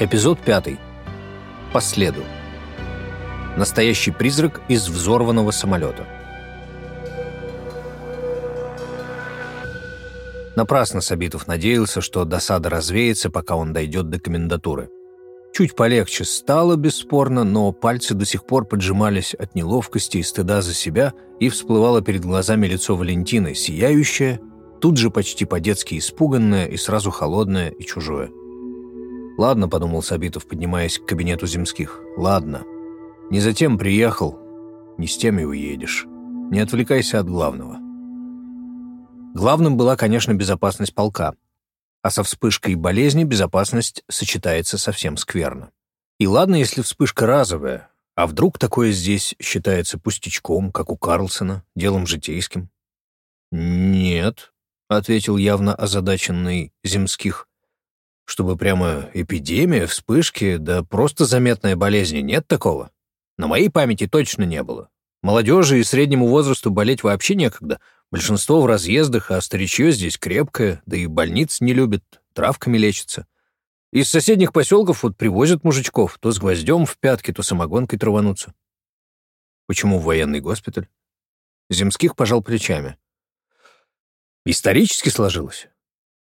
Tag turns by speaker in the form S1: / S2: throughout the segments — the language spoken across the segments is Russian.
S1: Эпизод 5. По следу. Настоящий призрак из взорванного самолета. Напрасно Сабитов надеялся, что досада развеется, пока он дойдет до комендатуры. Чуть полегче стало, бесспорно, но пальцы до сих пор поджимались от неловкости и стыда за себя, и всплывало перед глазами лицо Валентины, сияющее, тут же почти по-детски испуганное и сразу холодное и чужое. «Ладно», — подумал Сабитов, поднимаясь к кабинету земских, — «ладно. Не затем приехал, не с тем и уедешь. Не отвлекайся от главного». Главным была, конечно, безопасность полка, а со вспышкой болезни безопасность сочетается совсем скверно. И ладно, если вспышка разовая, а вдруг такое здесь считается пустячком, как у Карлсона, делом житейским? «Нет», — ответил явно озадаченный земских, чтобы прямо эпидемия, вспышки, да просто заметная болезнь, нет такого? На моей памяти точно не было. Молодежи и среднему возрасту болеть вообще некогда. Большинство в разъездах, а старичье здесь крепкое, да и больниц не любит, травками лечится. Из соседних поселков вот привозят мужичков, то с гвоздем в пятки, то самогонкой травануться. Почему в военный госпиталь? Земских пожал плечами. Исторически сложилось.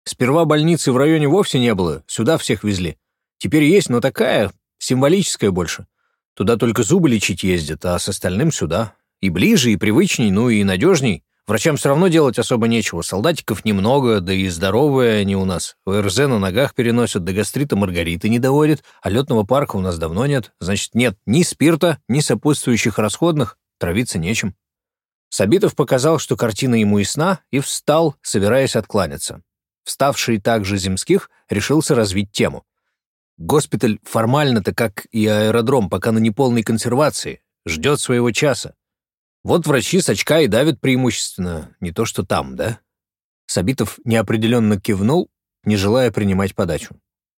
S1: Сперва больницы в районе вовсе не было, сюда всех везли. Теперь есть, но такая, символическая больше. Туда только зубы лечить ездят, а с остальным сюда. И ближе, и привычней, ну и надежней. Врачам все равно делать особо нечего. Солдатиков немного, да и здоровые они у нас. ОРЗ на ногах переносят, до гастрита Маргариты не доводят, а летного парка у нас давно нет. Значит, нет ни спирта, ни сопутствующих расходных, травиться нечем. Сабитов показал, что картина ему ясна, и встал, собираясь откланяться вставший также земских, решился развить тему. Госпиталь формально-то, как и аэродром, пока на неполной консервации, ждет своего часа. Вот врачи с очка и давят преимущественно, не то что там, да? Сабитов неопределенно кивнул, не желая принимать подачу.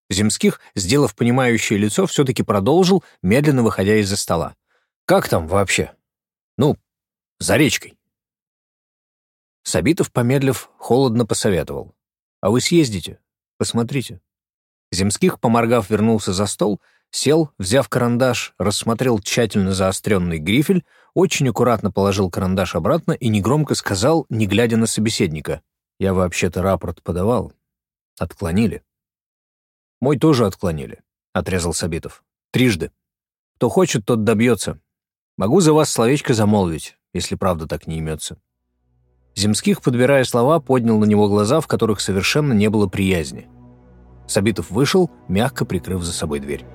S1: Земских, сделав понимающее лицо, все-таки продолжил, медленно выходя из-за стола. «Как там вообще? Ну, за речкой». Сабитов, помедлив, холодно посоветовал. А вы съездите, посмотрите». Земских, поморгав, вернулся за стол, сел, взяв карандаш, рассмотрел тщательно заостренный грифель, очень аккуратно положил карандаш обратно и негромко сказал, не глядя на собеседника, «Я вообще-то рапорт подавал. Отклонили». «Мой тоже отклонили», — отрезал Сабитов. «Трижды. Кто хочет, тот добьется. Могу за вас словечко замолвить, если правда так не имется». Земских, подбирая слова, поднял на него глаза, в которых совершенно не было приязни. Сабитов вышел, мягко прикрыв за собой дверь.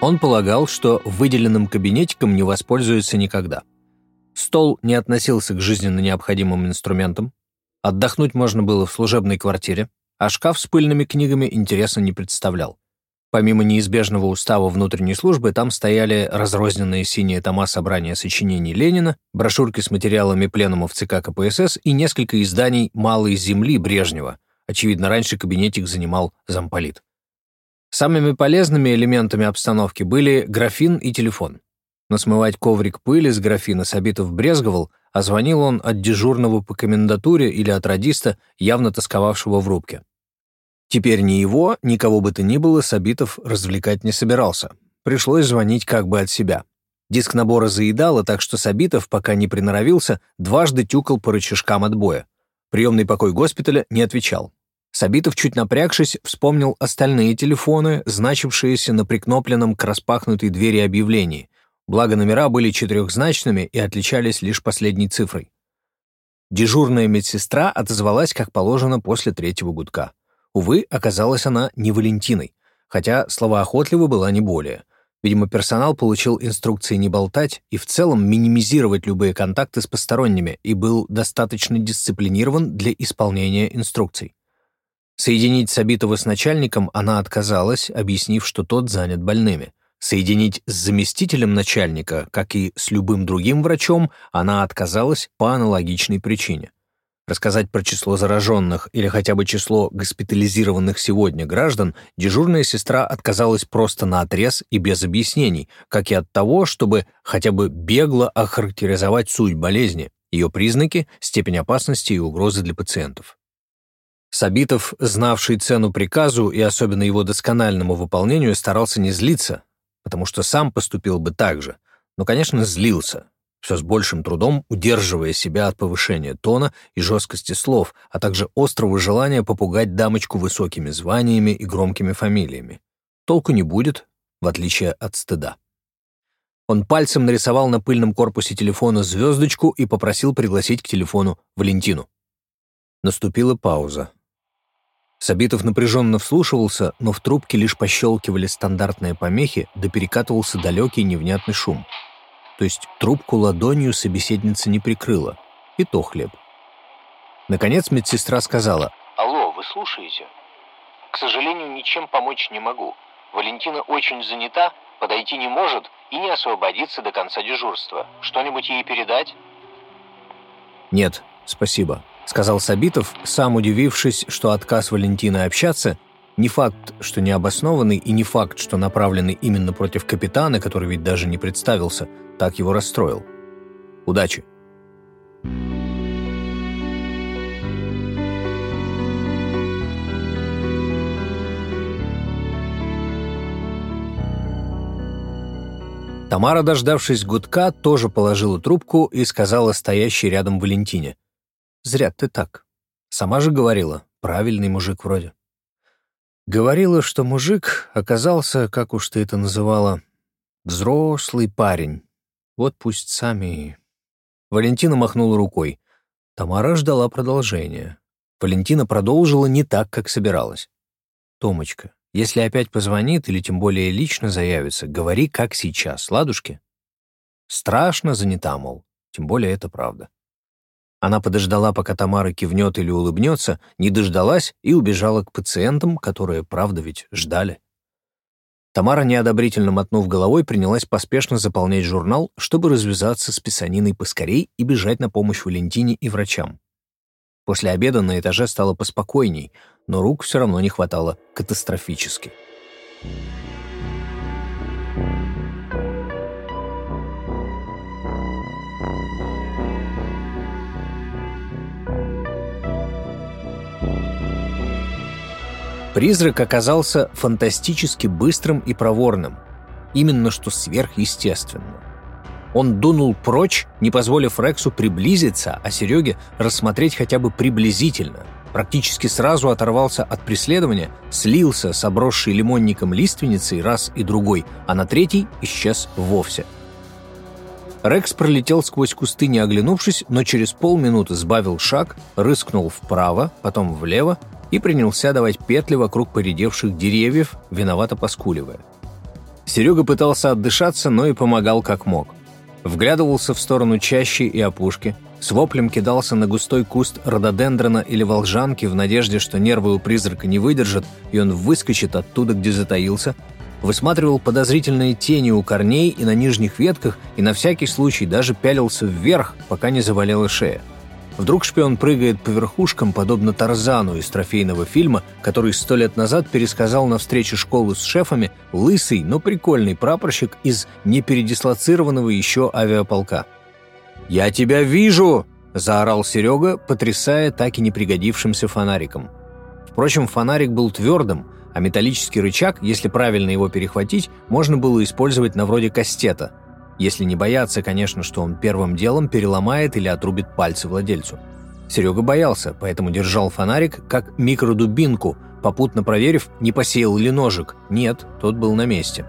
S1: Он полагал, что выделенным кабинетиком не воспользуется никогда. Стол не относился к жизненно необходимым инструментам, отдохнуть можно было в служебной квартире, а шкаф с пыльными книгами интереса не представлял. Помимо неизбежного устава внутренней службы, там стояли разрозненные синие тома собрания сочинений Ленина, брошюрки с материалами пленумов ЦК КПСС и несколько изданий «Малой земли» Брежнева. Очевидно, раньше кабинетик занимал замполит. Самыми полезными элементами обстановки были графин и телефон. Но смывать коврик пыли с графина Сабитов брезговал, а звонил он от дежурного по комендатуре или от радиста, явно тосковавшего в рубке. Теперь ни его, никого бы то ни было Сабитов развлекать не собирался. Пришлось звонить как бы от себя. Диск набора заедало, так что Сабитов, пока не приноровился, дважды тюкал по рычажкам отбоя. Приемный покой госпиталя не отвечал. Сабитов, чуть напрягшись, вспомнил остальные телефоны, значившиеся на прикнопленном к распахнутой двери объявлении. Благо номера были четырехзначными и отличались лишь последней цифрой. Дежурная медсестра отозвалась, как положено, после третьего гудка. Увы, оказалась она не Валентиной, хотя словоохотлива была не более. Видимо, персонал получил инструкции не болтать и в целом минимизировать любые контакты с посторонними и был достаточно дисциплинирован для исполнения инструкций. Соединить Сабитова с начальником она отказалась, объяснив, что тот занят больными. Соединить с заместителем начальника, как и с любым другим врачом, она отказалась по аналогичной причине. Рассказать про число зараженных или хотя бы число госпитализированных сегодня граждан дежурная сестра отказалась просто на отрез и без объяснений, как и от того, чтобы хотя бы бегло охарактеризовать суть болезни. ее признаки, степень опасности и угрозы для пациентов. Сабитов, знавший цену приказу и особенно его доскональному выполнению, старался не злиться, потому что сам поступил бы так же, но, конечно, злился, все с большим трудом удерживая себя от повышения тона и жесткости слов, а также острого желания попугать дамочку высокими званиями и громкими фамилиями. Толку не будет, в отличие от стыда. Он пальцем нарисовал на пыльном корпусе телефона звездочку и попросил пригласить к телефону Валентину. Наступила пауза. Сабитов напряженно вслушивался, но в трубке лишь пощелкивали стандартные помехи, да перекатывался далекий невнятный шум. То есть трубку ладонью собеседница не прикрыла. И то хлеб. Наконец медсестра сказала.
S2: «Алло, вы слушаете? К сожалению, ничем помочь не могу. Валентина очень занята, подойти не может и не освободится до конца дежурства. Что-нибудь ей передать?»
S1: «Нет, спасибо», сказал Сабитов, сам удивившись, что отказ Валентины общаться не факт, что необоснованный, и не факт, что направленный именно против капитана, который ведь даже не представился, так его расстроил. Удачи. Тамара, дождавшись гудка, тоже положила трубку и сказала стоящей рядом Валентине. Зря ты так. Сама же говорила, правильный мужик вроде. Говорила, что мужик оказался, как уж ты это называла, взрослый парень. Вот пусть сами... Валентина махнула рукой. Тамара ждала продолжения. Валентина продолжила не так, как собиралась. «Томочка, если опять позвонит или тем более лично заявится, говори, как сейчас, ладушки?» Страшно занята, мол, тем более это правда. Она подождала, пока Тамара кивнет или улыбнется, не дождалась и убежала к пациентам, которые, правда ведь, ждали. Тамара, неодобрительно мотнув головой, принялась поспешно заполнять журнал, чтобы развязаться с писаниной поскорей и бежать на помощь Валентине и врачам. После обеда на этаже стало поспокойней, но рук все равно не хватало катастрофически. Призрак оказался фантастически быстрым и проворным, именно что сверхъестественно. Он дунул прочь, не позволив Рексу приблизиться, а Сереге рассмотреть хотя бы приблизительно. Практически сразу оторвался от преследования, слился с обросшей лимонником лиственницей раз и другой, а на третий исчез вовсе. Рекс пролетел сквозь кусты, не оглянувшись, но через полминуты сбавил шаг, рыскнул вправо, потом влево и принялся давать петли вокруг поредевших деревьев, виновато поскуливая. Серега пытался отдышаться, но и помогал как мог. Вглядывался в сторону чащи и опушки, с воплем кидался на густой куст рододендрона или волжанки в надежде, что нервы у призрака не выдержат, и он выскочит оттуда, где затаился, высматривал подозрительные тени у корней и на нижних ветках и на всякий случай даже пялился вверх, пока не завалила шея. Вдруг шпион прыгает по верхушкам, подобно Тарзану из трофейного фильма, который сто лет назад пересказал на встрече школы с шефами лысый, но прикольный прапорщик из непередислоцированного еще авиаполка. «Я тебя вижу!» – заорал Серега, потрясая так и не пригодившимся фонариком. Впрочем, фонарик был твердым, а металлический рычаг, если правильно его перехватить, можно было использовать на вроде кастета – если не бояться, конечно, что он первым делом переломает или отрубит пальцы владельцу. Серега боялся, поэтому держал фонарик как микродубинку, попутно проверив, не посеял ли ножик. Нет, тот был на месте.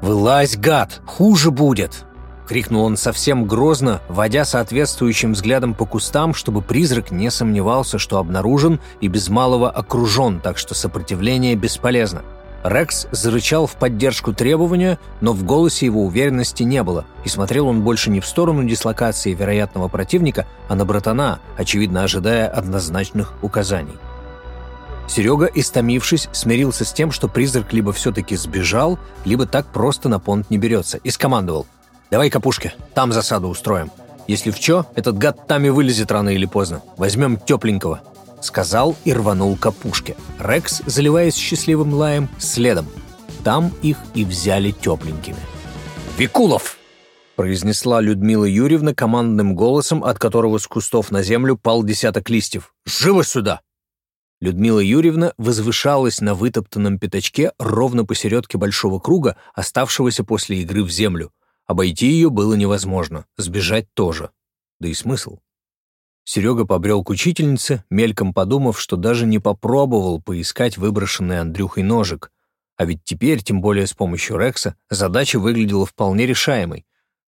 S1: «Вылазь, гад! Хуже будет!» — крикнул он совсем грозно, водя соответствующим взглядом по кустам, чтобы призрак не сомневался, что обнаружен и без малого окружен, так что сопротивление бесполезно. Рекс зарычал в поддержку требования, но в голосе его уверенности не было, и смотрел он больше не в сторону дислокации вероятного противника, а на братана, очевидно ожидая однозначных указаний. Серега, истомившись, смирился с тем, что призрак либо все-таки сбежал, либо так просто на понт не берется, и скомандовал «Давай капушки, там засаду устроим. Если в чё, этот гад там и вылезет рано или поздно. Возьмем тепленького» сказал и рванул к опушке. Рекс, заливаясь счастливым лаем, следом. Там их и взяли тепленькими. «Викулов!» произнесла Людмила Юрьевна командным голосом, от которого с кустов на землю пал десяток листьев. «Живо сюда!» Людмила Юрьевна возвышалась на вытоптанном пятачке ровно посередке большого круга, оставшегося после игры в землю. Обойти ее было невозможно, сбежать тоже. Да и смысл. Серега побрел к учительнице, мельком подумав, что даже не попробовал поискать выброшенный Андрюхой ножик. А ведь теперь, тем более с помощью Рекса, задача выглядела вполне решаемой.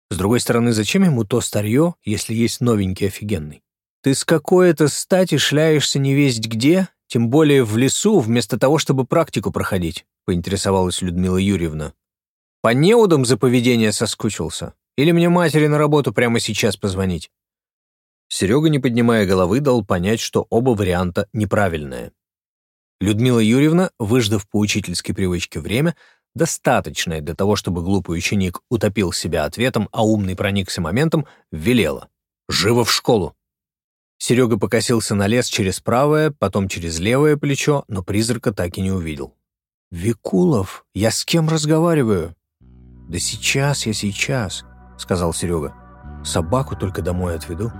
S1: С другой стороны, зачем ему то старье, если есть новенький офигенный? «Ты с какой-то стати шляешься невесть где, тем более в лесу, вместо того, чтобы практику проходить», — поинтересовалась Людмила Юрьевна. «По неудам за поведение соскучился? Или мне матери на работу прямо сейчас позвонить?» Серега, не поднимая головы, дал понять, что оба варианта неправильные. Людмила Юрьевна, выждав по учительской привычке время, достаточное для того, чтобы глупый ученик утопил себя ответом, а умный проникся моментом, велела. «Живо в школу!» Серега покосился на лес через правое, потом через левое плечо, но призрака так и не увидел. «Викулов, я с кем разговариваю?» «Да сейчас я сейчас», — сказал Серега. «Собаку только домой отведу».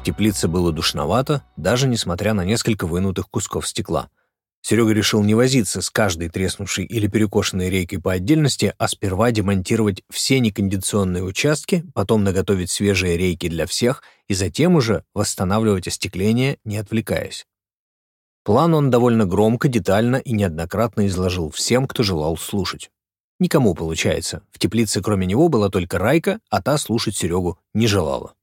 S1: В теплице было душновато, даже несмотря на несколько вынутых кусков стекла. Серега решил не возиться с каждой треснувшей или перекошенной рейкой по отдельности, а сперва демонтировать все некондиционные участки, потом наготовить свежие рейки для всех и затем уже восстанавливать остекление, не отвлекаясь. План он довольно громко, детально и неоднократно изложил всем, кто желал слушать. Никому, получается. В теплице кроме него была только Райка, а та слушать Серегу не желала.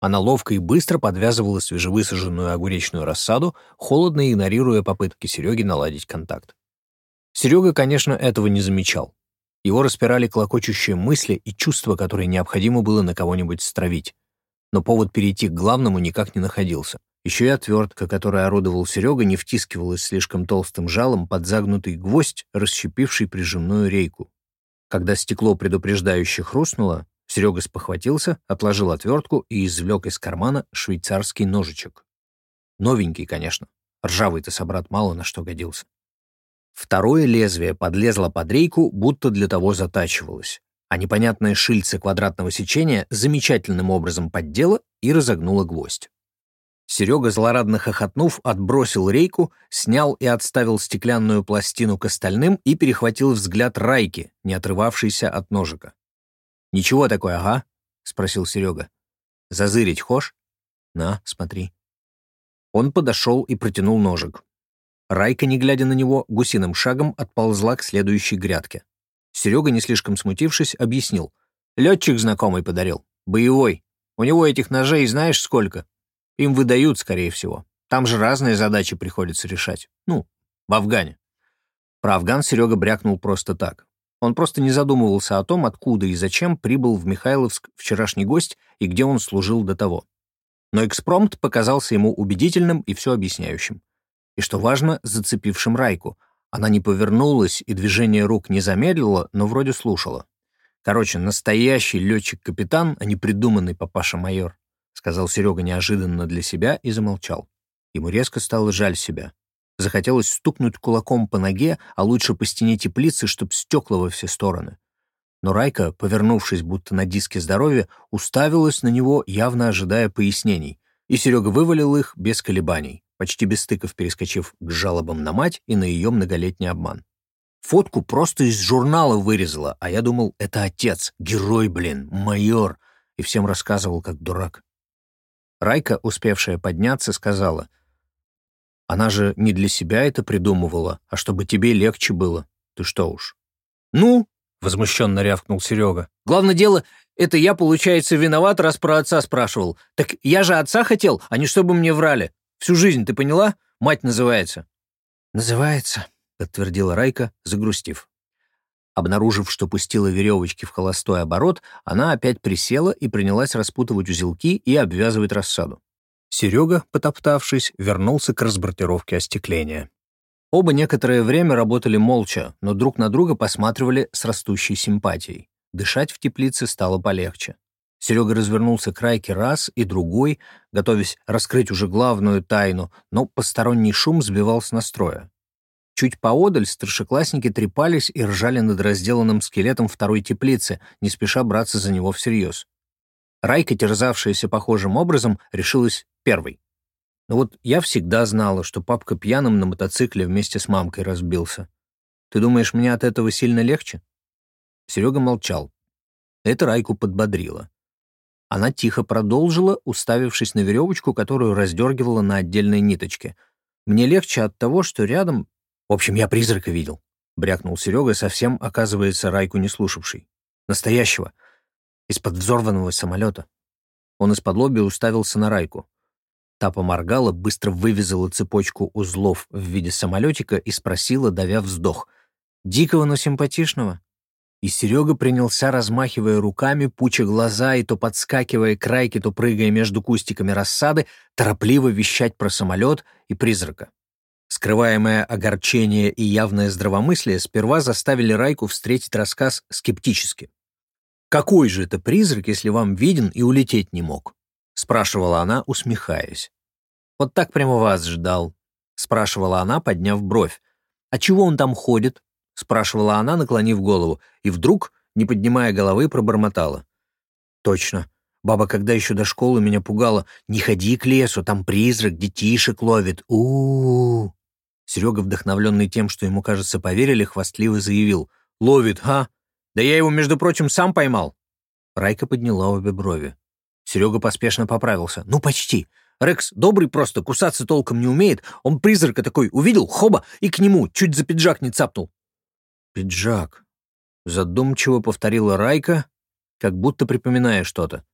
S1: Она ловко и быстро подвязывала свежевысаженную огуречную рассаду, холодно игнорируя попытки Сереги наладить контакт. Серега, конечно, этого не замечал. Его распирали клокочущие мысли и чувства, которые необходимо было на кого-нибудь стравить. Но повод перейти к главному никак не находился. Еще и отвертка, которой орудовал Серега, не втискивалась слишком толстым жалом под загнутый гвоздь, расщепивший прижимную рейку. Когда стекло предупреждающе хрустнуло, Серега спохватился, отложил отвертку и извлек из кармана швейцарский ножичек. Новенький, конечно. Ржавый-то собрат мало на что годился. Второе лезвие подлезло под рейку, будто для того затачивалось, а непонятное шильце квадратного сечения замечательным образом поддело и разогнуло гвоздь. Серега, злорадно хохотнув, отбросил рейку, снял и отставил стеклянную пластину к остальным и перехватил взгляд Райки, не отрывавшийся от ножика. «Ничего такое, ага?» — спросил Серега. «Зазырить хошь? На, смотри». Он подошел и протянул ножик. Райка, не глядя на него, гусиным шагом отползла к следующей грядке. Серега, не слишком смутившись, объяснил. «Летчик знакомый подарил. Боевой. У него этих ножей знаешь сколько? Им выдают, скорее всего. Там же разные задачи приходится решать. Ну, в Афгане». Про Афган Серега брякнул просто так. Он просто не задумывался о том, откуда и зачем прибыл в Михайловск вчерашний гость и где он служил до того. Но экспромт показался ему убедительным и все объясняющим. И, что важно, зацепившим Райку. Она не повернулась и движение рук не замедлила, но вроде слушала. «Короче, настоящий летчик-капитан, а не придуманный папаша-майор», сказал Серега неожиданно для себя и замолчал. Ему резко стало жаль себя. Захотелось стукнуть кулаком по ноге, а лучше по стене теплицы, чтоб стекла во все стороны. Но Райка, повернувшись будто на диске здоровья, уставилась на него, явно ожидая пояснений, и Серега вывалил их без колебаний, почти без стыков перескочив к жалобам на мать и на ее многолетний обман. Фотку просто из журнала вырезала, а я думал, это отец, герой, блин, майор, и всем рассказывал, как дурак. Райка, успевшая подняться, сказала — она же не для себя это придумывала, а чтобы тебе легче было. Ты что уж. «Ну?» — возмущенно рявкнул Серега. «Главное дело, это я, получается, виноват, раз про отца спрашивал. Так я же отца хотел, а не чтобы мне врали. Всю жизнь, ты поняла? Мать называется». «Называется», — подтвердила Райка, загрустив. Обнаружив, что пустила веревочки в холостой оборот, она опять присела и принялась распутывать узелки и обвязывать рассаду. Серега, потоптавшись, вернулся к разбортировке остекления. Оба некоторое время работали молча, но друг на друга посматривали с растущей симпатией. Дышать в теплице стало полегче. Серега развернулся к Райке раз и другой, готовясь раскрыть уже главную тайну, но посторонний шум сбивал с настроя. Чуть поодаль старшеклассники трепались и ржали над разделанным скелетом второй теплицы, не спеша браться за него всерьез. Райка, терзавшаяся похожим образом, решилась первой. Но вот я всегда знала, что папка пьяным на мотоцикле вместе с мамкой разбился. Ты думаешь, мне от этого сильно легче? Серега молчал. Это Райку подбодрило. Она тихо продолжила, уставившись на веревочку, которую раздергивала на отдельной ниточке. «Мне легче от того, что рядом...» «В общем, я призрака видел», — брякнул Серега, совсем, оказывается, Райку не слушавший. «Настоящего. Из-под взорванного самолета». Он из-под лоби уставился на Райку. Та поморгала, быстро вывязала цепочку узлов в виде самолетика и спросила, давя вздох. «Дикого, но симпатичного?» И Серега принялся, размахивая руками, пуча глаза и то подскакивая к райке, то прыгая между кустиками рассады, торопливо вещать про самолет и призрака. Скрываемое огорчение и явное здравомыслие сперва заставили Райку встретить рассказ скептически. «Какой же это призрак, если вам виден и улететь не мог?» — спрашивала она, усмехаясь. «Вот так прямо вас ждал», — спрашивала она, подняв бровь. «А чего он там ходит? — спрашивала она, наклонив голову, и вдруг, не поднимая головы, пробормотала. «Точно. Баба, когда еще до школы меня пугала, не ходи к лесу, там призрак детишек ловит. у у, -у. Серега, вдохновленный тем, что ему, кажется, поверили, хвастливо заявил. «Ловит, а? Да я его, между прочим, сам поймал». Райка подняла обе брови. Серега поспешно поправился. «Ну, почти. Рекс добрый просто, кусаться толком не умеет. Он призрака такой увидел, хоба, и к нему, чуть за пиджак не цапнул. «Пиджак», — задумчиво повторила Райка, как будто припоминая что-то.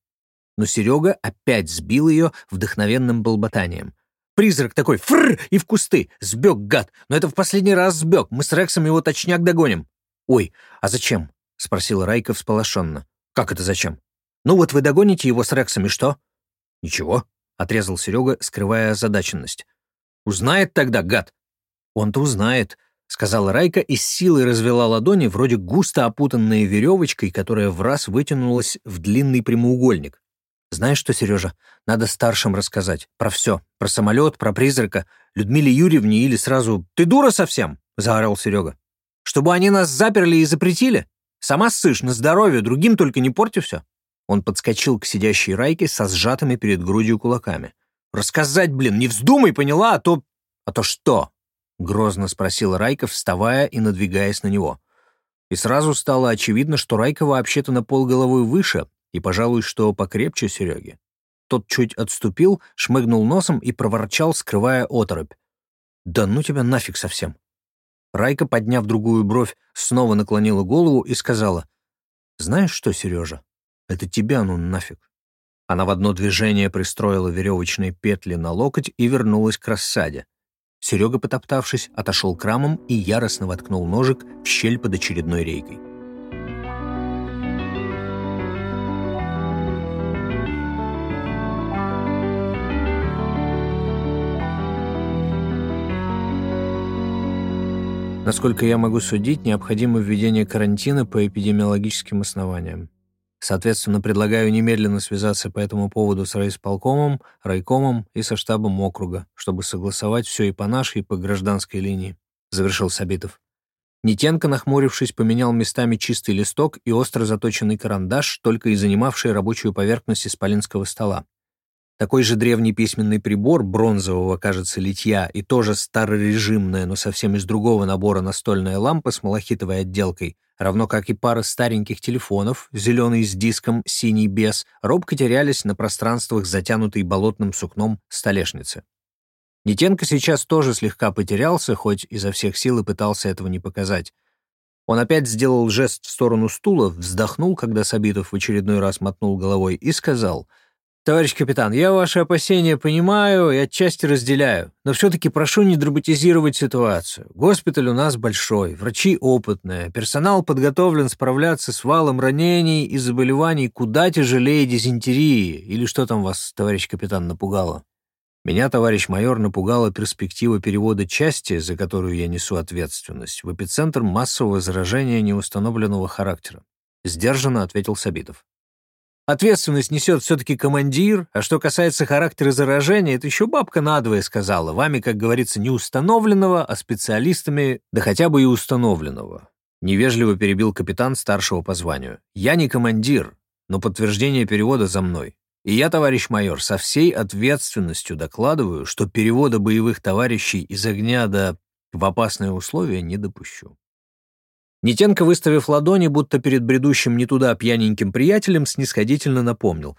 S1: Но Серега опять сбил ее вдохновенным болботанием. Призрак такой, фрр, и в кусты. Сбег, гад. Но это в последний раз сбег. Мы с Рексом его точняк догоним. Ой, а зачем? Спросила Райка всполошенно. Как это зачем? Ну вот вы догоните его с Рексом, и что? Ничего, отрезал Серега, скрывая озадаченность. Узнает тогда, гад. Он-то узнает, — сказала Райка и с силой развела ладони, вроде густо опутанные веревочкой, которая в раз вытянулась в длинный прямоугольник. «Знаешь что, Сережа, надо старшим рассказать. Про все. Про самолет, про призрака. Людмиле Юрьевне или сразу... Ты дура совсем?» — заорал Серега. «Чтобы они нас заперли и запретили? Сама ссышь на здоровье, другим только не порти все». Он подскочил к сидящей Райке со сжатыми перед грудью кулаками. «Рассказать, блин, не вздумай, поняла, а то...» «А то что?» — грозно спросил Райка, вставая и надвигаясь на него. И сразу стало очевидно, что Райка вообще-то на полголовы выше и, пожалуй, что покрепче Сереги. Тот чуть отступил, шмыгнул носом и проворчал, скрывая оторопь. «Да ну тебя нафиг совсем!» Райка, подняв другую бровь, снова наклонила голову и сказала, «Знаешь что, Сережа, это тебя ну нафиг». Она в одно движение пристроила веревочные петли на локоть и вернулась к рассаде. Серега, потоптавшись, отошел к рамам и яростно воткнул ножик в щель под очередной рейкой. Насколько я могу судить, необходимо введение карантина по эпидемиологическим основаниям. Соответственно, предлагаю немедленно связаться по этому поводу с райисполкомом, райкомом и со штабом округа, чтобы согласовать все и по нашей, и по гражданской линии», — завершил Сабитов. Нитенко, нахмурившись, поменял местами чистый листок и остро заточенный карандаш, только и занимавший рабочую поверхность исполинского стола. Такой же древний письменный прибор, бронзового, кажется, литья, и тоже старорежимная, но совсем из другого набора настольная лампа с малахитовой отделкой — равно как и пара стареньких телефонов, зеленый с диском, синий без, робко терялись на пространствах, затянутой болотным сукном столешницы. Нитенко сейчас тоже слегка потерялся, хоть изо всех сил и пытался этого не показать. Он опять сделал жест в сторону стула, вздохнул, когда Сабитов в очередной раз мотнул головой, и сказал — «Товарищ капитан, я ваши опасения понимаю и отчасти разделяю, но все-таки прошу не драматизировать ситуацию. Госпиталь у нас большой, врачи опытные, персонал подготовлен справляться с валом ранений и заболеваний куда тяжелее дизентерии, или что там вас, товарищ капитан, напугало?» Меня, товарищ майор, напугала перспектива перевода части, за которую я несу ответственность, в эпицентр массового заражения неустановленного характера. Сдержанно ответил Сабитов. Ответственность несет все-таки командир, а что касается характера заражения, это еще бабка надвое сказала. Вами, как говорится, не установленного, а специалистами, да хотя бы и установленного. Невежливо перебил капитан старшего по званию. Я не командир, но подтверждение перевода за мной. И я, товарищ майор, со всей ответственностью докладываю, что перевода боевых товарищей из огня до в опасные условия не допущу. Нитенко, выставив ладони, будто перед бредущим не туда пьяненьким приятелем, снисходительно напомнил.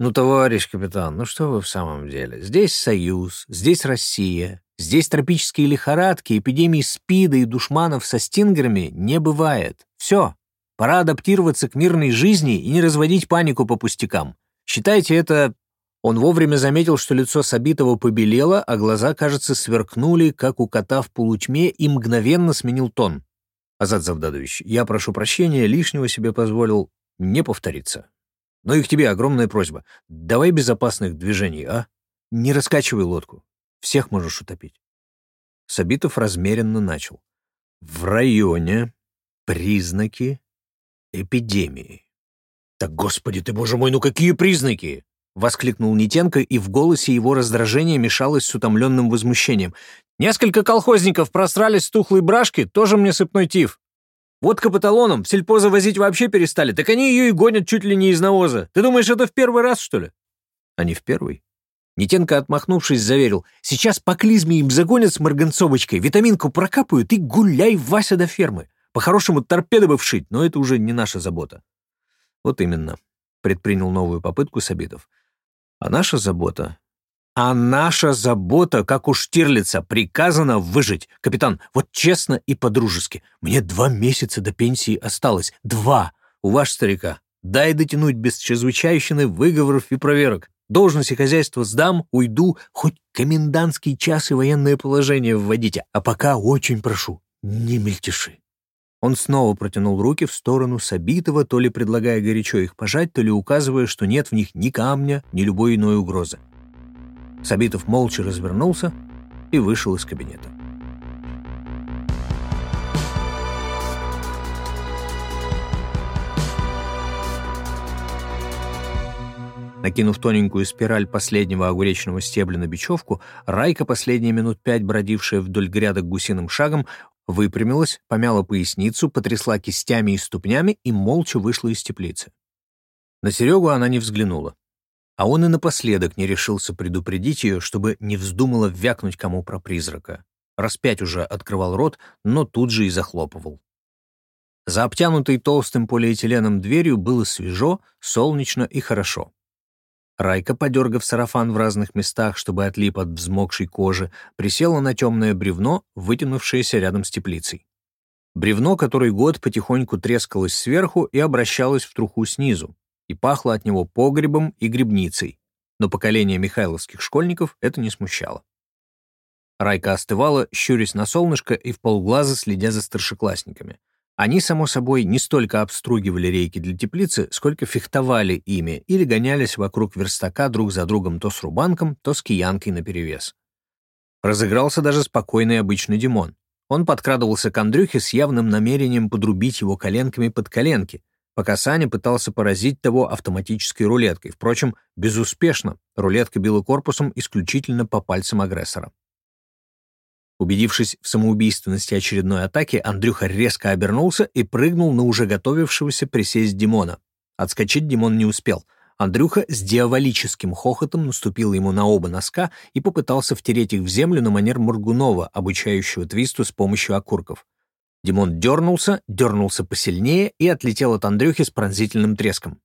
S1: «Ну, товарищ капитан, ну что вы в самом деле? Здесь Союз, здесь Россия, здесь тропические лихорадки, эпидемии СПИДа и душманов со стингерами не бывает. Все, пора адаптироваться к мирной жизни и не разводить панику по пустякам. Считайте это...» Он вовремя заметил, что лицо Сабитова побелело, а глаза, кажется, сверкнули, как у кота в полутьме, и мгновенно сменил тон. Азат Завдадович, я прошу прощения, лишнего себе позволил не повториться. Но и к тебе огромная просьба. Давай безопасных движений, а? Не раскачивай лодку. Всех можешь утопить. Сабитов размеренно начал. В районе признаки эпидемии. Так, господи ты, боже мой, ну какие признаки? — воскликнул Нитенко, и в голосе его раздражение мешалось с утомленным возмущением. «Несколько колхозников просрались с тухлой брашки, тоже мне сыпной тиф. Водка по талонам, сельпо завозить вообще перестали, так они ее и гонят чуть ли не из навоза. Ты думаешь, это в первый раз, что ли?» «А не в первый?» Нитенко, отмахнувшись, заверил. «Сейчас по клизме им загонят с марганцовочкой, витаминку прокапают и гуляй, Вася, до фермы. По-хорошему торпеды бы вшить, но это уже не наша забота». «Вот именно», — предпринял новую попытку Сабитов. А наша забота... А наша забота, как у Штирлица, приказано выжить. Капитан, вот честно и по-дружески. Мне два месяца до пенсии осталось. Два. У ваш старика. Дай дотянуть без чрезвычайщины, выговоров и проверок. Должность и хозяйство сдам, уйду, хоть комендантский час и военное положение вводите. А пока очень прошу, не мельтеши. Он снова протянул руки в сторону Сабитова, то ли предлагая горячо их пожать, то ли указывая, что нет в них ни камня, ни любой иной угрозы. Сабитов молча развернулся и вышел из кабинета. Накинув тоненькую спираль последнего огуречного стебля на бечевку, Райка, последние минут пять бродившая вдоль грядок гусиным шагом, выпрямилась, помяла поясницу, потрясла кистями и ступнями и молча вышла из теплицы. На Серегу она не взглянула. А он и напоследок не решился предупредить ее, чтобы не вздумала вякнуть кому про призрака. Раз пять уже открывал рот, но тут же и захлопывал. За обтянутой толстым полиэтиленом дверью было свежо, солнечно и хорошо. Райка, подергав сарафан в разных местах, чтобы отлип от взмокшей кожи, присела на темное бревно, вытянувшееся рядом с теплицей. Бревно, который год потихоньку трескалось сверху и обращалось в труху снизу, и пахло от него погребом и грибницей, но поколение михайловских школьников это не смущало. Райка остывала, щурясь на солнышко и в полглаза следя за старшеклассниками — они, само собой, не столько обстругивали рейки для теплицы, сколько фехтовали ими или гонялись вокруг верстака друг за другом то с рубанком, то с киянкой наперевес. Разыгрался даже спокойный обычный Димон. Он подкрадывался к Андрюхе с явным намерением подрубить его коленками под коленки, пока Саня пытался поразить того автоматической рулеткой. Впрочем, безуспешно. Рулетка била корпусом исключительно по пальцам агрессора. Убедившись в самоубийственности очередной атаки, Андрюха резко обернулся и прыгнул на уже готовившегося присесть Димона. Отскочить Димон не успел. Андрюха с дьяволическим хохотом наступил ему на оба носка и попытался втереть их в землю на манер Моргунова, обучающего твисту с помощью окурков. Димон дернулся, дернулся посильнее и отлетел от Андрюхи с пронзительным треском.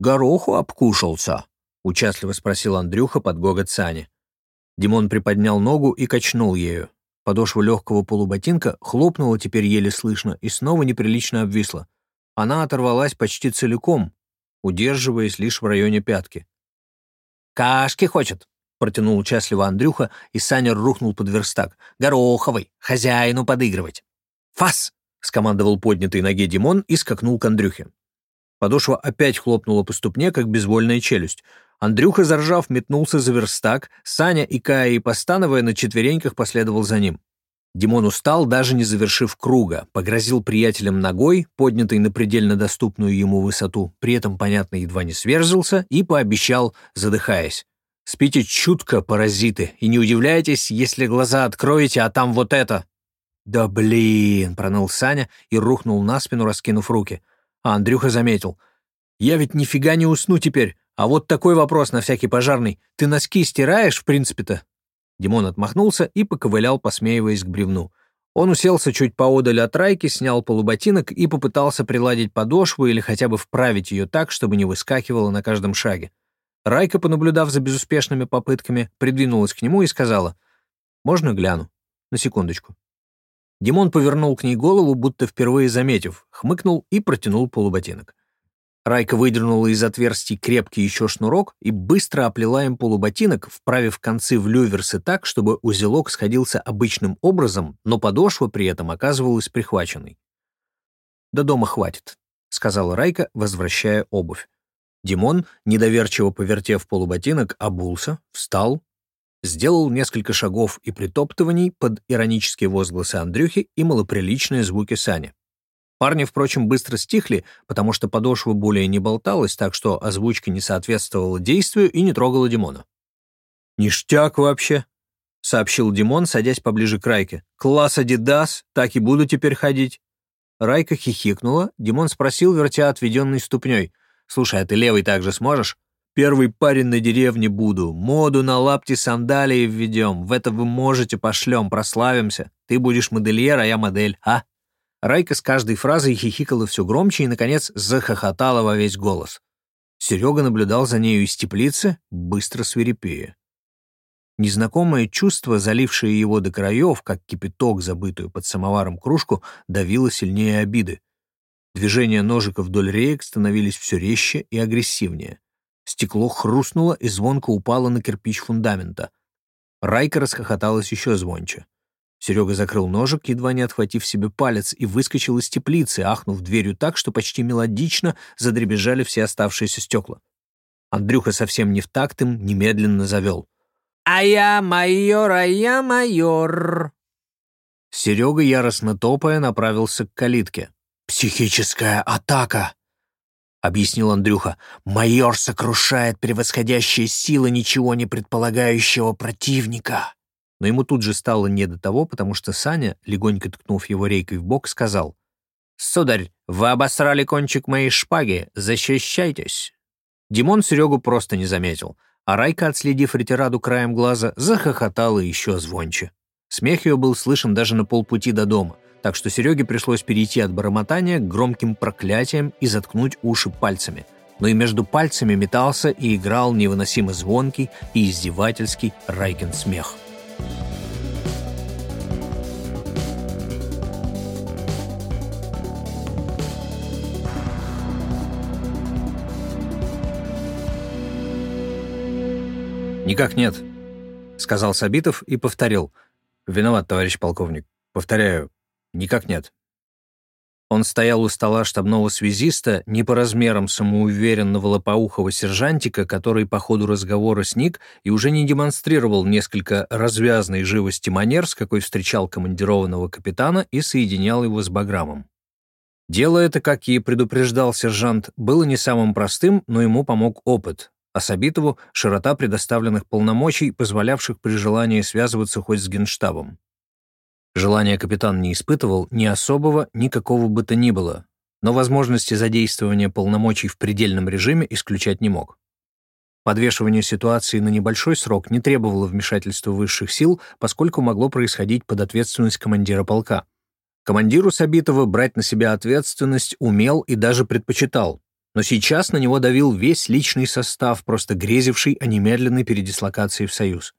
S1: «Гороху обкушался?» — участливо спросил Андрюха под гогот Сани. Димон приподнял ногу и качнул ею. Подошва легкого полуботинка хлопнула теперь еле слышно и снова неприлично обвисла. Она оторвалась почти целиком, удерживаясь лишь в районе пятки. «Кашки хочет!» — протянул участливо Андрюха, и Саня рухнул под верстак. «Гороховый! Хозяину подыгрывать!» «Фас!» — скомандовал поднятой ноге Димон и скакнул к Андрюхе. Подошва опять хлопнула по ступне, как безвольная челюсть. Андрюха, заржав, метнулся за верстак, Саня и Кая, и постановая на четвереньках, последовал за ним. Димон устал, даже не завершив круга, погрозил приятелям ногой, поднятой на предельно доступную ему высоту, при этом, понятно, едва не сверзился, и пообещал, задыхаясь. «Спите чутко, паразиты, и не удивляйтесь, если глаза откроете, а там вот это!» «Да блин!» — проныл Саня и рухнул на спину, раскинув руки. А Андрюха заметил. «Я ведь нифига не усну теперь, а вот такой вопрос на всякий пожарный. Ты носки стираешь, в принципе-то?» Димон отмахнулся и поковылял, посмеиваясь к бревну. Он уселся чуть поодаль от Райки, снял полуботинок и попытался приладить подошву или хотя бы вправить ее так, чтобы не выскакивала на каждом шаге. Райка, понаблюдав за безуспешными попытками, придвинулась к нему и сказала, «Можно гляну? На секундочку». Димон повернул к ней голову, будто впервые заметив, хмыкнул и протянул полуботинок. Райка выдернула из отверстий крепкий еще шнурок и быстро оплела им полуботинок, вправив концы в люверсы так, чтобы узелок сходился обычным образом, но подошва при этом оказывалась прихваченной. «До дома хватит», — сказала Райка, возвращая обувь. Димон, недоверчиво повертев полуботинок, обулся, встал, сделал несколько шагов и притоптываний под иронические возгласы Андрюхи и малоприличные звуки Сани. Парни, впрочем, быстро стихли, потому что подошва более не болталась, так что озвучка не соответствовала действию и не трогала Димона. «Ништяк вообще», — сообщил Димон, садясь поближе к Райке. «Класс Адидас, так и буду теперь ходить». Райка хихикнула, Димон спросил, вертя отведенной ступней. «Слушай, а ты левый также сможешь?» «Первый парень на деревне буду. Моду на лапти сандалии введем. В это вы можете, пошлем, прославимся. Ты будешь модельер, а я модель, а?» Райка с каждой фразой хихикала все громче и, наконец, захохотала во весь голос. Серега наблюдал за нею из теплицы, быстро свирепея. Незнакомое чувство, залившее его до краев, как кипяток, забытую под самоваром кружку, давило сильнее обиды. Движения ножика вдоль реек становились все резче и агрессивнее. Стекло хрустнуло и звонко упало на кирпич фундамента. Райка расхохоталась еще звонче. Серега закрыл ножик, едва не отхватив себе палец, и выскочил из теплицы, ахнув дверью так, что почти мелодично задребезжали все оставшиеся стекла. Андрюха совсем не в такт им немедленно завел. «А я майор, а я майор!» Серега, яростно топая, направился к калитке. «Психическая атака!» — объяснил Андрюха. «Майор сокрушает превосходящие силы ничего не предполагающего противника!» Но ему тут же стало не до того, потому что Саня, легонько ткнув его рейкой в бок, сказал, «Сударь, вы обосрали кончик моей шпаги, защищайтесь!» Димон Серегу просто не заметил, а Райка, отследив ретираду краем глаза, захохотала еще звонче. Смех ее был слышен даже на полпути до дома, так что Сереге пришлось перейти от бормотания к громким проклятиям и заткнуть уши пальцами. Но и между пальцами метался и играл невыносимо звонкий и издевательский Райкин смех. «Никак нет», — сказал Сабитов и повторил. «Виноват, товарищ полковник. Повторяю, никак нет». Он стоял у стола штабного связиста не по размерам самоуверенного лопоухого сержантика, который по ходу разговора сник и уже не демонстрировал несколько развязной живости манер, с какой встречал командированного капитана и соединял его с Баграмом. Дело это, как и предупреждал сержант, было не самым простым, но ему помог опыт, а Сабитову — широта предоставленных полномочий, позволявших при желании связываться хоть с генштабом. Желания капитан не испытывал ни особого, никакого бы то ни было, но возможности задействования полномочий в предельном режиме исключать не мог. Подвешивание ситуации на небольшой срок не требовало вмешательства высших сил, поскольку могло происходить под ответственность командира полка. Командиру Сабитова брать на себя ответственность умел и даже предпочитал, но сейчас на него давил весь личный состав, просто грезивший о немедленной передислокации в Союз.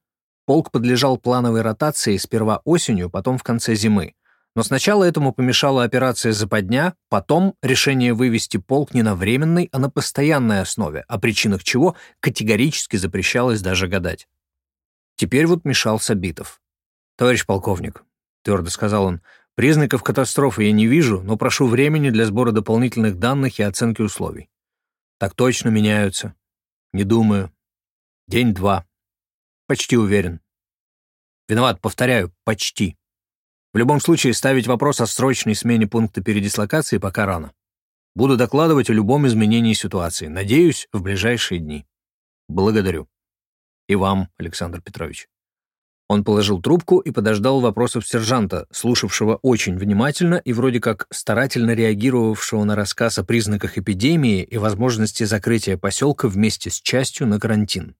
S1: Полк подлежал плановой ротации сперва осенью, потом в конце зимы. Но сначала этому помешала операция «Западня», потом решение вывести полк не на временной, а на постоянной основе, о причинах чего категорически запрещалось даже гадать. Теперь вот мешал Сабитов. «Товарищ полковник», — твердо сказал он, — «признаков катастрофы я не вижу, но прошу времени для сбора дополнительных данных и оценки условий». «Так точно меняются». «Не думаю». «День-два». Почти уверен. Виноват, повторяю, почти. В любом случае, ставить вопрос о срочной смене пункта передислокации пока рано. Буду докладывать о любом изменении ситуации. Надеюсь, в ближайшие дни. Благодарю. И вам, Александр Петрович. Он положил трубку и подождал вопросов сержанта, слушавшего очень внимательно и вроде как старательно реагировавшего на рассказ о признаках эпидемии и возможности закрытия поселка вместе с частью на карантин.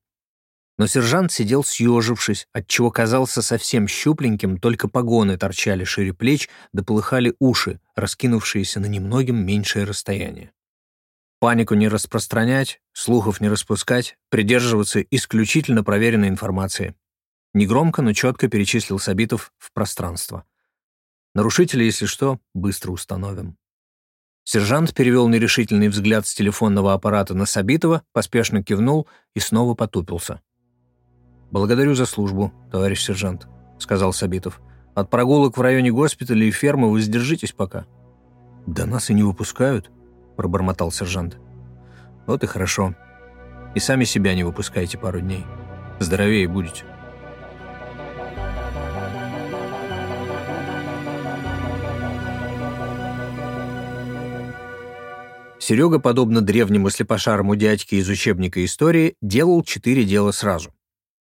S1: Но сержант сидел съежившись, отчего казался совсем щупленьким, только погоны торчали шире плеч, да полыхали уши, раскинувшиеся на немногим меньшее расстояние. Панику не распространять, слухов не распускать, придерживаться исключительно проверенной информации. Негромко, но четко перечислил Сабитов в пространство. Нарушители, если что, быстро установим. Сержант перевел нерешительный взгляд с телефонного аппарата на Сабитова, поспешно кивнул и снова потупился. «Благодарю за службу, товарищ сержант», — сказал Сабитов. «От прогулок в районе госпиталя и фермы вы сдержитесь пока». «Да нас и не выпускают», — пробормотал сержант. «Вот и хорошо. И сами себя не выпускайте пару дней. Здоровее будете». Серега, подобно древнему слепошарому дядьке из учебника истории, делал четыре дела сразу.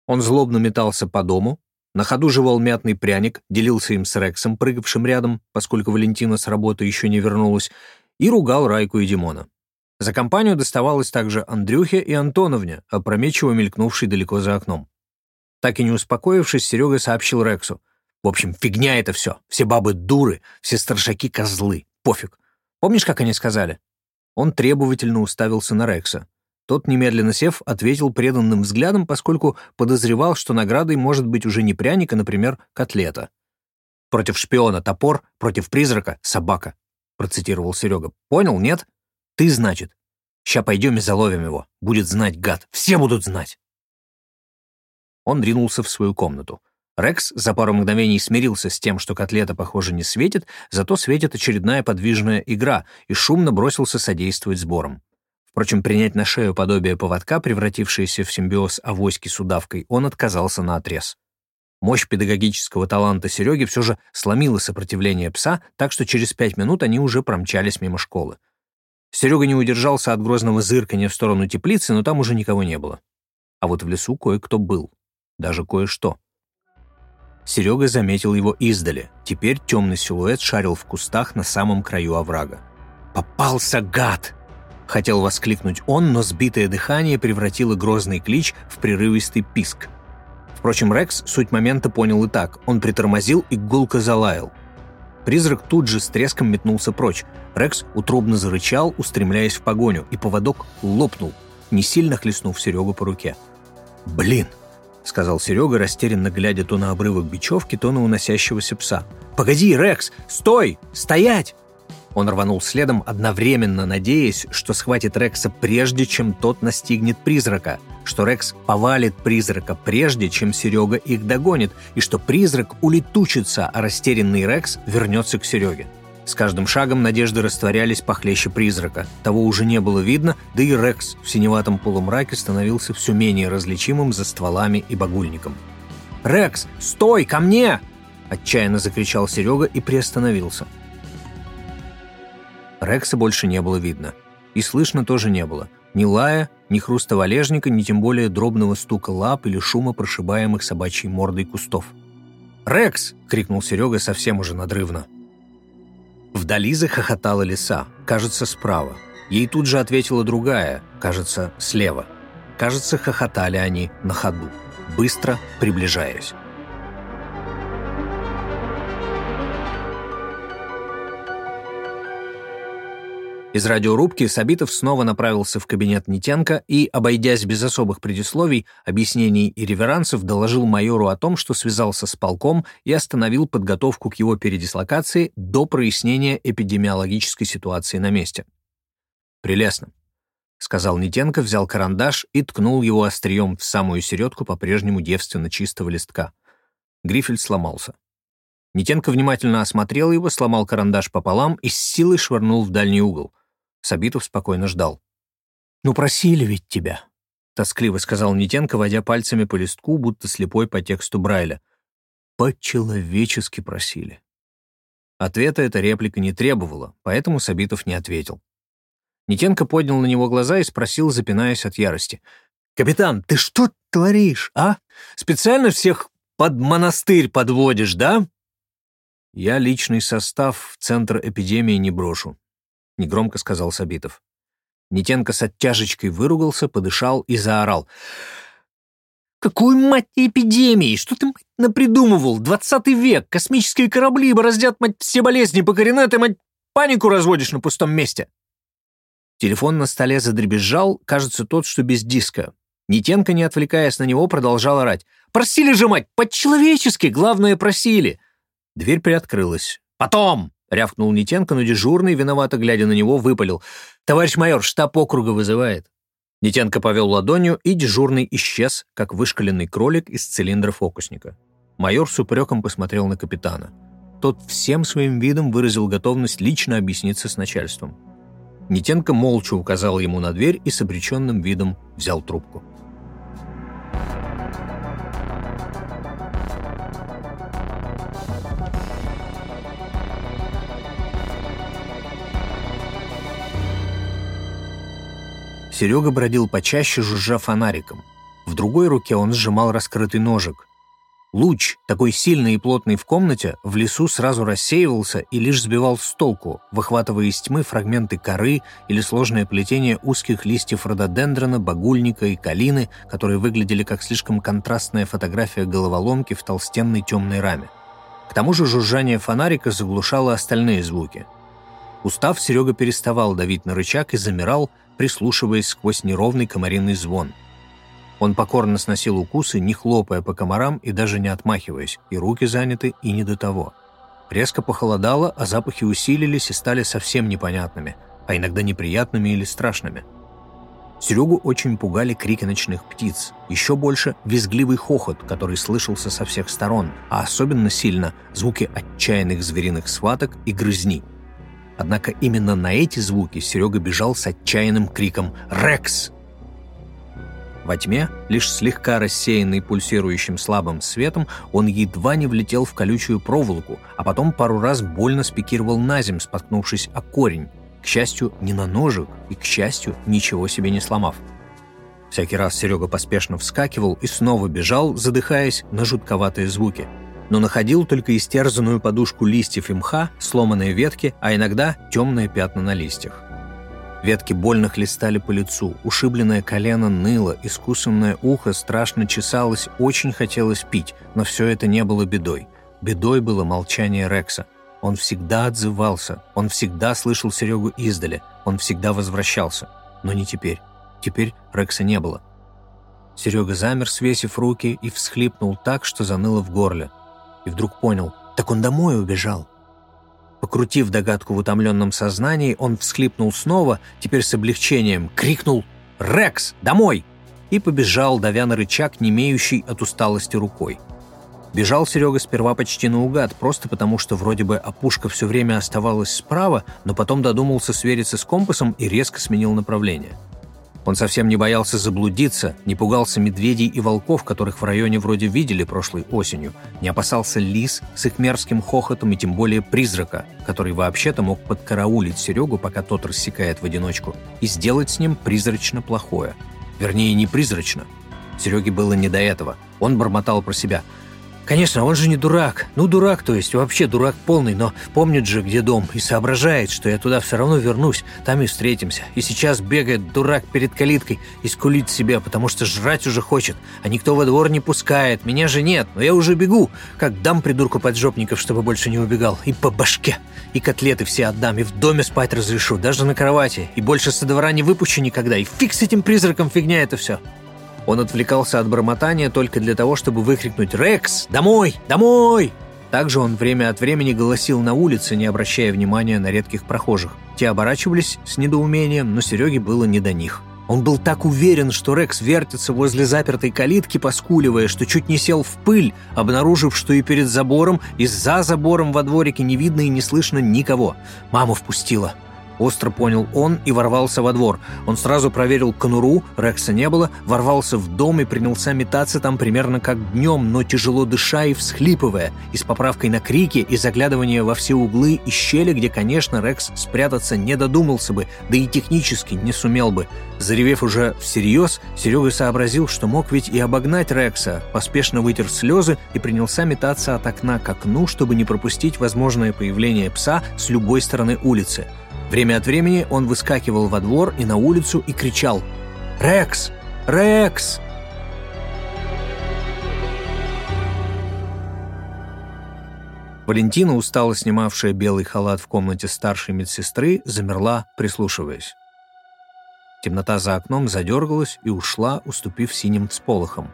S1: Он злобно метался по дому, на ходу жевал мятный пряник, делился им с Рексом, прыгавшим рядом, поскольку Валентина с работы еще не вернулась, и ругал Райку и Димона. За компанию доставалось также Андрюхе и Антоновне, опрометчиво мелькнувшей далеко за окном. Так и не успокоившись, Серега сообщил Рексу. «В общем, фигня это все. Все бабы дуры, все старшаки козлы. Пофиг. Помнишь, как они сказали? Он требовательно уставился на Рекса. Тот, немедленно сев, ответил преданным взглядом, поскольку подозревал, что наградой может быть уже не пряник, а, например, котлета. «Против шпиона топор, против призрака собака», — процитировал Серега. «Понял, нет? Ты, значит. Ща пойдем и заловим его. Будет знать, гад. Все будут знать». Он ринулся в свою комнату. Рекс за пару мгновений смирился с тем, что котлета, похоже, не светит, зато светит очередная подвижная игра, и шумно бросился содействовать сборам. Впрочем, принять на шею подобие поводка, превратившееся в симбиоз авоськи с удавкой, он отказался на отрез. Мощь педагогического таланта Сереги все же сломила сопротивление пса, так что через пять минут они уже промчались мимо школы. Серега не удержался от грозного зыркания в сторону теплицы, но там уже никого не было. А вот в лесу кое-кто был. Даже кое-что. Серега заметил его издали. Теперь темный силуэт шарил в кустах на самом краю оврага. «Попался, гад!» Хотел воскликнуть он, но сбитое дыхание превратило грозный клич в прерывистый писк. Впрочем, Рекс суть момента понял и так. Он притормозил и гулко залаял. Призрак тут же с треском метнулся прочь. Рекс утробно зарычал, устремляясь в погоню, и поводок лопнул, не сильно хлестнув Серегу по руке. «Блин!» — сказал Серега, растерянно глядя то на обрывок бечевки, то на уносящегося пса. «Погоди, Рекс! Стой! Стоять!» Он рванул следом, одновременно надеясь, что схватит Рекса прежде, чем тот настигнет призрака, что Рекс повалит призрака прежде, чем Серега их догонит, и что призрак улетучится, а растерянный Рекс вернется к Сереге. С каждым шагом надежды растворялись похлеще призрака. Того уже не было видно, да и Рекс в синеватом полумраке становился все менее различимым за стволами и багульником. «Рекс, стой, ко мне!» – отчаянно закричал Серега и приостановился. Рекса больше не было видно. И слышно тоже не было. Ни лая, ни хруста валежника, ни тем более дробного стука лап или шума прошибаемых собачьей мордой кустов. «Рекс!» — крикнул Серега совсем уже надрывно. Вдали захохотала лиса, кажется, справа. Ей тут же ответила другая, кажется, слева. Кажется, хохотали они на ходу, быстро приближаясь. Из радиорубки Сабитов снова направился в кабинет Нитенко и, обойдясь без особых предисловий, объяснений и реверансов, доложил майору о том, что связался с полком и остановил подготовку к его передислокации до прояснения эпидемиологической ситуации на месте. «Прелестно», — сказал Нитенко, взял карандаш и ткнул его острием в самую середку по-прежнему девственно чистого листка. Грифель сломался. Нитенко внимательно осмотрел его, сломал карандаш пополам и с силой швырнул в дальний угол. Сабитов спокойно ждал. «Ну, просили ведь тебя», — тоскливо сказал Нитенко, водя пальцами по листку, будто слепой по тексту Брайля. «По-человечески просили. Ответа эта реплика не требовала, поэтому Сабитов не ответил. Нитенко поднял на него глаза и спросил, запинаясь от ярости. «Капитан, ты что творишь, а? Специально всех под монастырь подводишь, да?» «Я личный состав в центр эпидемии не брошу», — негромко сказал Сабитов. Нитенко с оттяжечкой выругался, подышал и заорал. «Какой, мать, эпидемии? Что ты, мать, напридумывал? Двадцатый век, космические корабли бороздят, мать, все болезни по коренной, ты, мать, панику разводишь на пустом месте!» Телефон на столе задребезжал, кажется, тот, что без диска. Нитенко, не отвлекаясь на него, продолжал орать. «Просили же, мать, по-человечески, главное, просили!» Дверь приоткрылась. «Потом!» — рявкнул Нитенко, но дежурный, виновато глядя на него, выпалил. «Товарищ майор, штаб округа вызывает». Нитенко повел ладонью, и дежурный исчез, как вышкаленный кролик из цилиндра фокусника. Майор с упреком посмотрел на капитана. Тот всем своим видом выразил готовность лично объясниться с начальством. Нитенко молча указал ему на дверь и с обреченным видом взял трубку. Серега бродил почаще, жужжа фонариком. В другой руке он сжимал раскрытый ножик. Луч, такой сильный и плотный в комнате, в лесу сразу рассеивался и лишь сбивал с толку, выхватывая из тьмы фрагменты коры или сложное плетение узких листьев рододендрона, багульника и калины, которые выглядели как слишком контрастная фотография головоломки в толстенной темной раме. К тому же жужжание фонарика заглушало остальные звуки. Устав, Серега переставал давить на рычаг и замирал, прислушиваясь сквозь неровный комариный звон – он покорно сносил укусы, не хлопая по комарам и даже не отмахиваясь, и руки заняты, и не до того. Резко похолодало, а запахи усилились и стали совсем непонятными, а иногда неприятными или страшными. Серегу очень пугали крики ночных птиц, еще больше визгливый хохот, который слышался со всех сторон, а особенно сильно звуки отчаянных звериных сваток и грызни. Однако именно на эти звуки Серега бежал с отчаянным криком «Рекс!» Во тьме, лишь слегка рассеянный пульсирующим слабым светом, он едва не влетел в колючую проволоку, а потом пару раз больно спикировал на земь, споткнувшись о корень. К счастью, не на ножик и, к счастью, ничего себе не сломав. Всякий раз Серега поспешно вскакивал и снова бежал, задыхаясь на жутковатые звуки. Но находил только истерзанную подушку листьев и мха, сломанные ветки, а иногда темные пятна на листьях. Ветки больно хлестали по лицу, ушибленное колено ныло, искусанное ухо страшно чесалось, очень хотелось пить, но все это не было бедой. Бедой было молчание Рекса. Он всегда отзывался, он всегда слышал Серегу издали, он всегда возвращался. Но не теперь. Теперь Рекса не было. Серега замер, свесив руки, и всхлипнул так, что заныло в горле. И вдруг понял, так он домой убежал. Покрутив догадку в утомленном сознании, он всхлипнул снова, теперь с облегчением, крикнул «Рекс, домой!» и побежал, давя на рычаг, не имеющий от усталости рукой. Бежал Серега сперва почти наугад, просто потому что вроде бы опушка все время оставалась справа, но потом додумался свериться с компасом и резко сменил направление. Он совсем не боялся заблудиться, не пугался медведей и волков, которых в районе вроде видели прошлой осенью, не опасался лис с их мерзким хохотом и тем более призрака, который вообще-то мог подкараулить Серегу, пока тот рассекает в одиночку, и сделать с ним призрачно плохое. Вернее, не призрачно. Сереге было не до этого. Он бормотал про себя – Конечно, он же не дурак. Ну, дурак, то есть вообще дурак полный, но помнит же, где дом, и соображает, что я туда все равно вернусь, там и встретимся. И сейчас бегает дурак перед калиткой и скулит себе, потому что жрать уже хочет, а никто во двор не пускает, меня же нет, но я уже бегу, как дам придурку поджопников, чтобы больше не убегал, и по башке, и котлеты все отдам, и в доме спать разрешу, даже на кровати, и больше со двора не выпущу никогда, и фиг с этим призраком, фигня это все. Он отвлекался от бормотания только для того, чтобы выкрикнуть «Рекс! Домой! Домой!». Также он время от времени голосил на улице, не обращая внимания на редких прохожих. Те оборачивались с недоумением, но Сереге было не до них. Он был так уверен, что Рекс вертится возле запертой калитки, поскуливая, что чуть не сел в пыль, обнаружив, что и перед забором, и за забором во дворике не видно и не слышно никого. Маму впустила. Остро понял он и ворвался во двор. Он сразу проверил конуру, Рекса не было, ворвался в дом и принялся метаться там примерно как днем, но тяжело дыша и всхлипывая, и с поправкой на крики и заглядывание во все углы и щели, где, конечно, Рекс спрятаться не додумался бы, да и технически не сумел бы. Заревев уже всерьез, Серега сообразил, что мог ведь и обогнать Рекса, поспешно вытер слезы и принялся метаться от окна к окну, чтобы не пропустить возможное появление пса с любой стороны улицы. Время от времени он выскакивал во двор и на улицу и кричал «Рекс! Рекс!» Валентина, устало снимавшая белый халат в комнате старшей медсестры, замерла, прислушиваясь. Темнота за окном задергалась и ушла, уступив синим всполохом.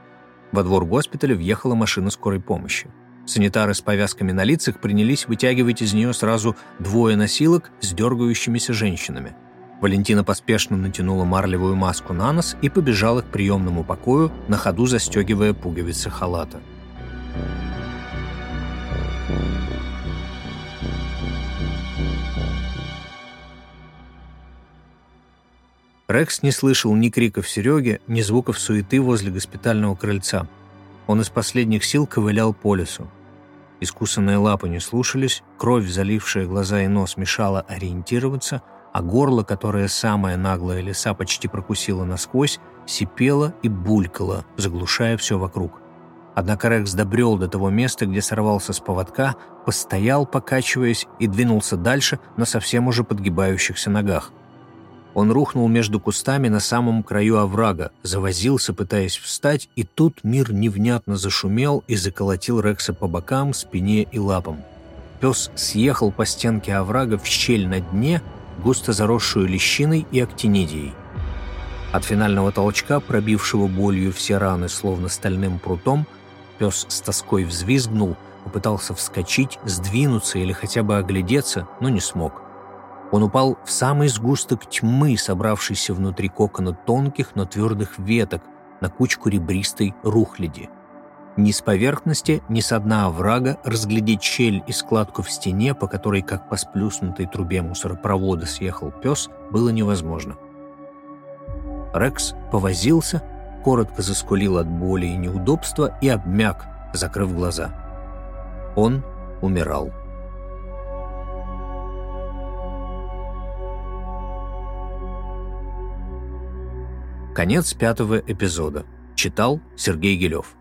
S1: Во двор госпиталя въехала машина скорой помощи. Санитары с повязками на лицах принялись вытягивать из нее сразу двое носилок с дергающимися женщинами. Валентина поспешно натянула марлевую маску на нос и побежала к приемному покою, на ходу застегивая пуговицы халата. Рекс не слышал ни криков Сереги, ни звуков суеты возле госпитального крыльца – он из последних сил ковылял по лесу. Искусанные лапы не слушались, кровь, залившая глаза и нос, мешала ориентироваться, а горло, которое самая наглая лиса почти прокусила насквозь, сипело и булькало, заглушая все вокруг. Однако Рекс добрел до того места, где сорвался с поводка, постоял, покачиваясь, и двинулся дальше на совсем уже подгибающихся ногах – он рухнул между кустами на самом краю оврага, завозился, пытаясь встать, и тут мир невнятно зашумел и заколотил Рекса по бокам, спине и лапам. Пес съехал по стенке оврага в щель на дне, густо заросшую лещиной и актинидией. От финального толчка, пробившего болью все раны, словно стальным прутом, пес с тоской взвизгнул, попытался вскочить, сдвинуться или хотя бы оглядеться, но не смог. Он упал в самый сгусток тьмы, собравшийся внутри кокона тонких, но твердых веток, на кучку ребристой рухляди. Ни с поверхности, ни с дна оврага разглядеть щель и складку в стене, по которой, как по сплюснутой трубе мусоропровода съехал пес, было невозможно. Рекс повозился, коротко заскулил от боли и неудобства и обмяк, закрыв глаза. Он умирал. Конец пятого эпизода. Читал Сергей Гелев.